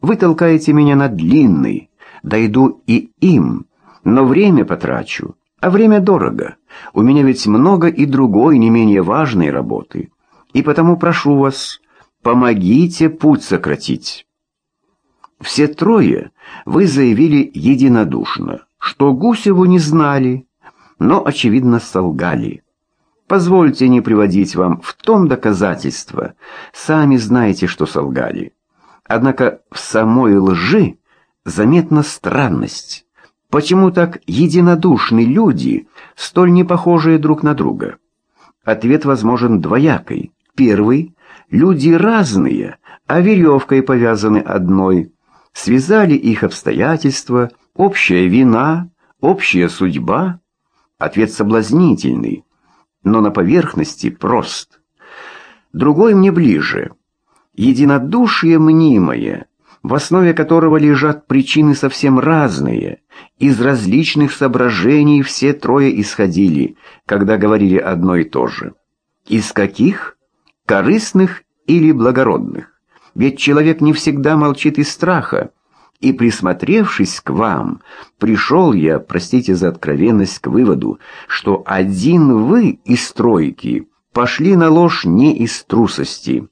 Вы толкаете меня на длинный, дойду и им, но время потрачу, а время дорого. У меня ведь много и другой, не менее важной работы. И потому прошу вас, помогите путь сократить». Все трое вы заявили единодушно, что Гусеву не знали, но, очевидно, солгали. Позвольте не приводить вам в том доказательства, сами знаете, что солгали. Однако в самой лжи заметна странность. Почему так единодушны люди, столь не похожие друг на друга? Ответ возможен двоякой. Первый – люди разные, а веревкой повязаны одной. Связали их обстоятельства, общая вина, общая судьба. Ответ соблазнительный, но на поверхности прост. Другой мне ближе. Единодушие мнимое, в основе которого лежат причины совсем разные. Из различных соображений все трое исходили, когда говорили одно и то же. Из каких? Корыстных или благородных? Ведь человек не всегда молчит из страха, и, присмотревшись к вам, пришел я, простите за откровенность, к выводу, что один вы из стройки пошли на ложь не из трусости.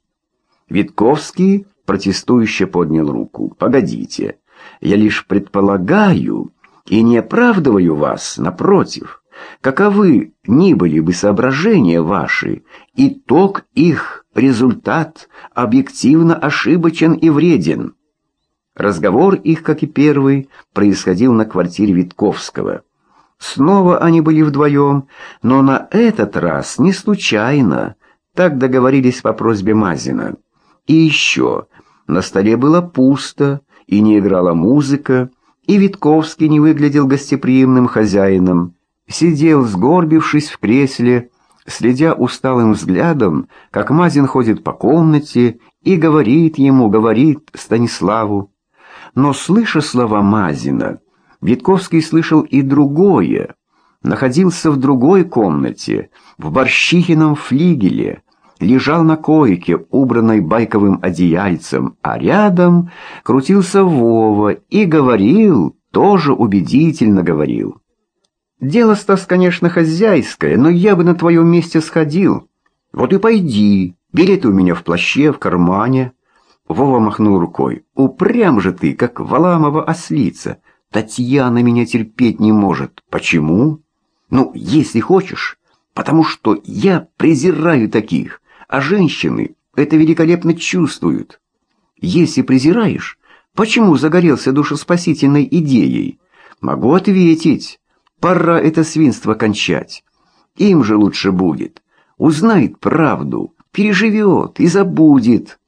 Витковский протестующе поднял руку. «Погодите, я лишь предполагаю и не оправдываю вас, напротив. Каковы ни были бы соображения ваши, итог их, результат, объективно ошибочен и вреден». Разговор их, как и первый, происходил на квартире Витковского. Снова они были вдвоем, но на этот раз не случайно. Так договорились по просьбе Мазина. И еще, на столе было пусто, и не играла музыка, и Витковский не выглядел гостеприимным хозяином. Сидел, сгорбившись в кресле, следя усталым взглядом, как Мазин ходит по комнате и говорит ему, говорит Станиславу. Но, слыша слова Мазина, Витковский слышал и другое. Находился в другой комнате, в Борщихином флигеле, лежал на койке, убранной байковым одеяльцем, а рядом крутился Вова и говорил, тоже убедительно говорил. «Дело, Стас, конечно, хозяйское, но я бы на твоем месте сходил. Вот и пойди, билеты у меня в плаще, в кармане». Вова махнул рукой. «Упрям же ты, как Валамова ослица. Татьяна меня терпеть не может. Почему? Ну, если хочешь, потому что я презираю таких, а женщины это великолепно чувствуют. Если презираешь, почему загорелся душеспасительной идеей? Могу ответить. Пора это свинство кончать. Им же лучше будет. Узнает правду, переживет и забудет».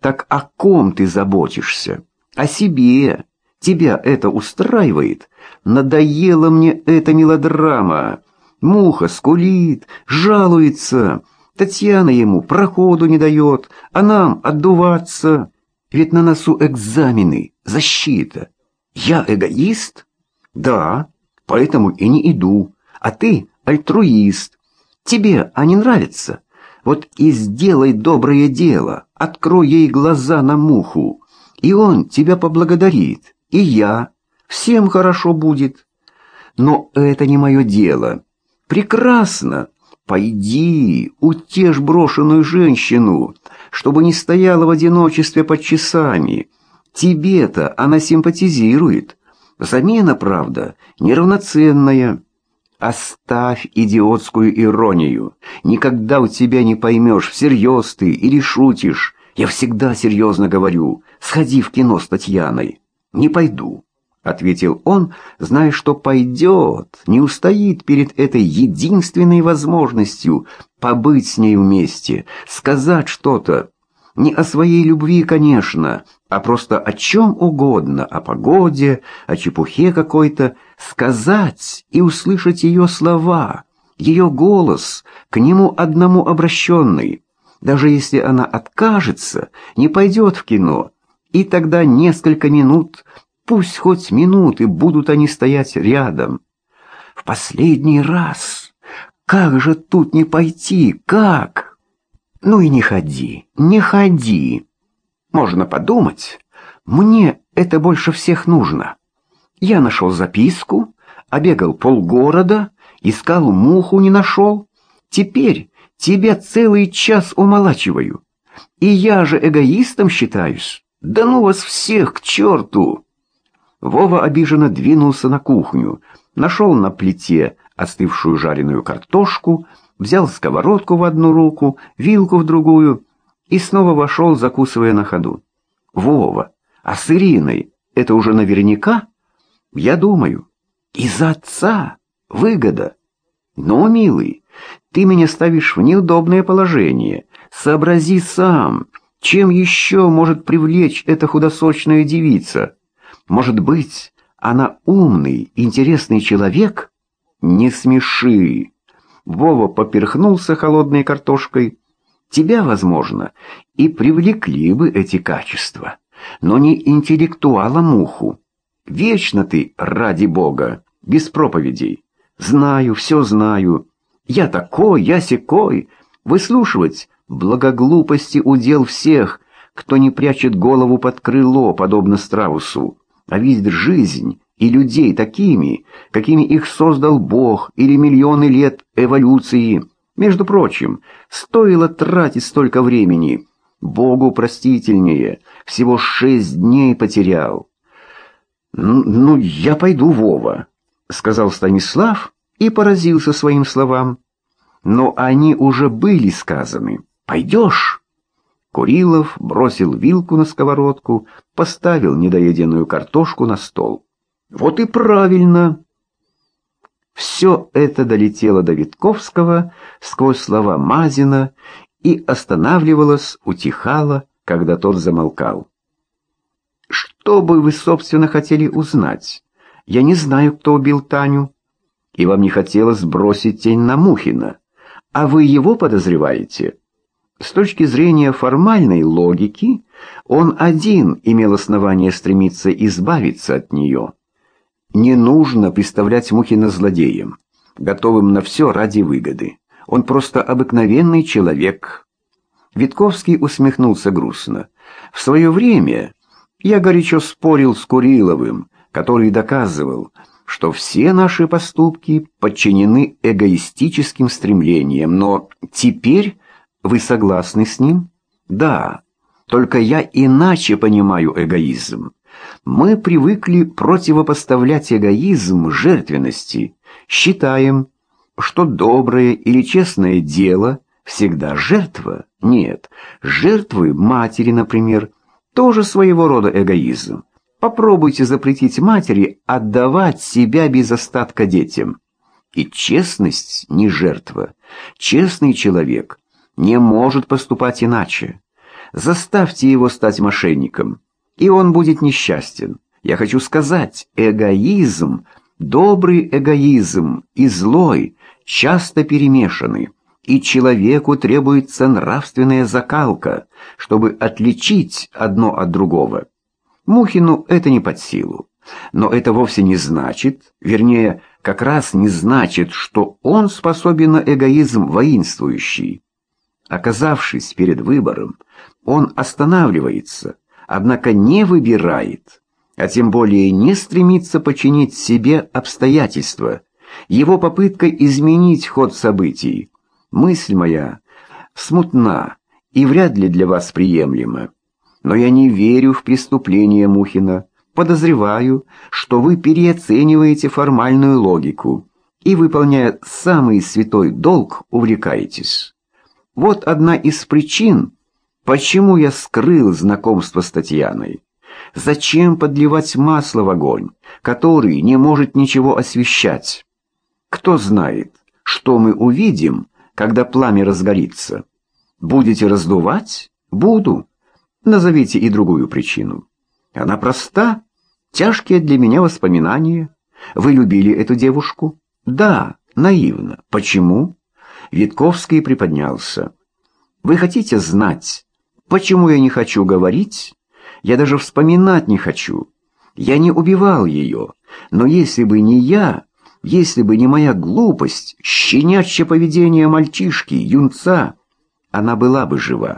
Так о ком ты заботишься? О себе. Тебя это устраивает? Надоела мне эта мелодрама. Муха скулит, жалуется. Татьяна ему проходу не дает, а нам отдуваться. Ведь на носу экзамены, защита. Я эгоист? Да, поэтому и не иду. А ты альтруист. Тебе они нравятся? Вот и сделай доброе дело, открой ей глаза на муху, и он тебя поблагодарит, и я. Всем хорошо будет. Но это не мое дело. Прекрасно. Пойди, утешь брошенную женщину, чтобы не стояла в одиночестве под часами. Тебе-то она симпатизирует. Замена, правда, неравноценная. Оставь идиотскую иронию. Никогда у тебя не поймешь, всерьез ты или шутишь. Я всегда серьезно говорю. Сходи в кино с Татьяной. Не пойду, ответил он, зная, что пойдет, не устоит перед этой единственной возможностью побыть с ней вместе, сказать что-то. Не о своей любви, конечно, а просто о чем угодно, о погоде, о чепухе какой-то, сказать и услышать ее слова, ее голос, к нему одному обращенный. Даже если она откажется, не пойдет в кино, и тогда несколько минут, пусть хоть минуты, будут они стоять рядом. В последний раз! Как же тут не пойти, как? Ну и не ходи, не ходи. Можно подумать, Мне это больше всех нужно. Я нашел записку, обегал полгорода, искал муху, не нашел. Теперь тебя целый час умолачиваю. И я же эгоистом считаюсь. Да ну вас всех к черту!» Вова обиженно двинулся на кухню, нашел на плите остывшую жареную картошку, взял сковородку в одну руку, вилку в другую и снова вошел, закусывая на ходу. «Вова, а с Ириной это уже наверняка?» «Я думаю. Из-за отца. Выгода. Но, милый, ты меня ставишь в неудобное положение. Сообрази сам, чем еще может привлечь эта худосочная девица? Может быть, она умный, интересный человек?» «Не смеши!» Вова поперхнулся холодной картошкой. «Тебя, возможно, и привлекли бы эти качества, но не интеллектуала-муху. Вечно ты, ради бога, без проповедей. Знаю, все знаю. Я такой, я секой. Выслушивать благоглупости удел всех, кто не прячет голову под крыло, подобно страусу. А видит жизнь и людей такими, какими их создал Бог или миллионы лет эволюции. Между прочим, стоило тратить столько времени. Богу простительнее, всего шесть дней потерял. «Ну, я пойду, Вова», — сказал Станислав и поразился своим словам. Но они уже были сказаны. «Пойдешь?» Курилов бросил вилку на сковородку, поставил недоеденную картошку на стол. Вот и правильно. Все это долетело до Витковского сквозь слова Мазина и останавливалось, утихало, когда тот замолкал. «Что бы вы, собственно, хотели узнать? Я не знаю, кто убил Таню, и вам не хотелось бросить тень на Мухина. А вы его подозреваете?» С точки зрения формальной логики, он один имел основание стремиться избавиться от нее. Не нужно представлять Мухина злодеем, готовым на все ради выгоды. Он просто обыкновенный человек. Витковский усмехнулся грустно. В свое время я горячо спорил с Куриловым, который доказывал, что все наши поступки подчинены эгоистическим стремлениям, но теперь вы согласны с ним? Да, только я иначе понимаю эгоизм. Мы привыкли противопоставлять эгоизм жертвенности, считаем, что доброе или честное дело всегда жертва. Нет, жертвы матери, например, тоже своего рода эгоизм. Попробуйте запретить матери отдавать себя без остатка детям. И честность не жертва. Честный человек не может поступать иначе. Заставьте его стать мошенником и он будет несчастен. Я хочу сказать, эгоизм, добрый эгоизм и злой часто перемешаны, и человеку требуется нравственная закалка, чтобы отличить одно от другого. Мухину это не под силу. Но это вовсе не значит, вернее, как раз не значит, что он способен на эгоизм воинствующий. Оказавшись перед выбором, он останавливается – однако не выбирает, а тем более не стремится починить себе обстоятельства. Его попытка изменить ход событий. Мысль моя смутна и вряд ли для вас приемлема. Но я не верю в преступление Мухина. Подозреваю, что вы переоцениваете формальную логику и, выполняя самый святой долг, увлекаетесь. Вот одна из причин, Почему я скрыл знакомство с Татьяной? Зачем подливать масло в огонь, который не может ничего освещать? Кто знает, что мы увидим, когда пламя разгорится? Будете раздувать? Буду. Назовите и другую причину. Она проста, тяжкие для меня воспоминания. Вы любили эту девушку? Да, наивно. Почему? Витковский приподнялся. Вы хотите знать, Почему я не хочу говорить? Я даже вспоминать не хочу. Я не убивал ее. Но если бы не я, если бы не моя глупость, щенячье поведение мальчишки, юнца, она была бы жива.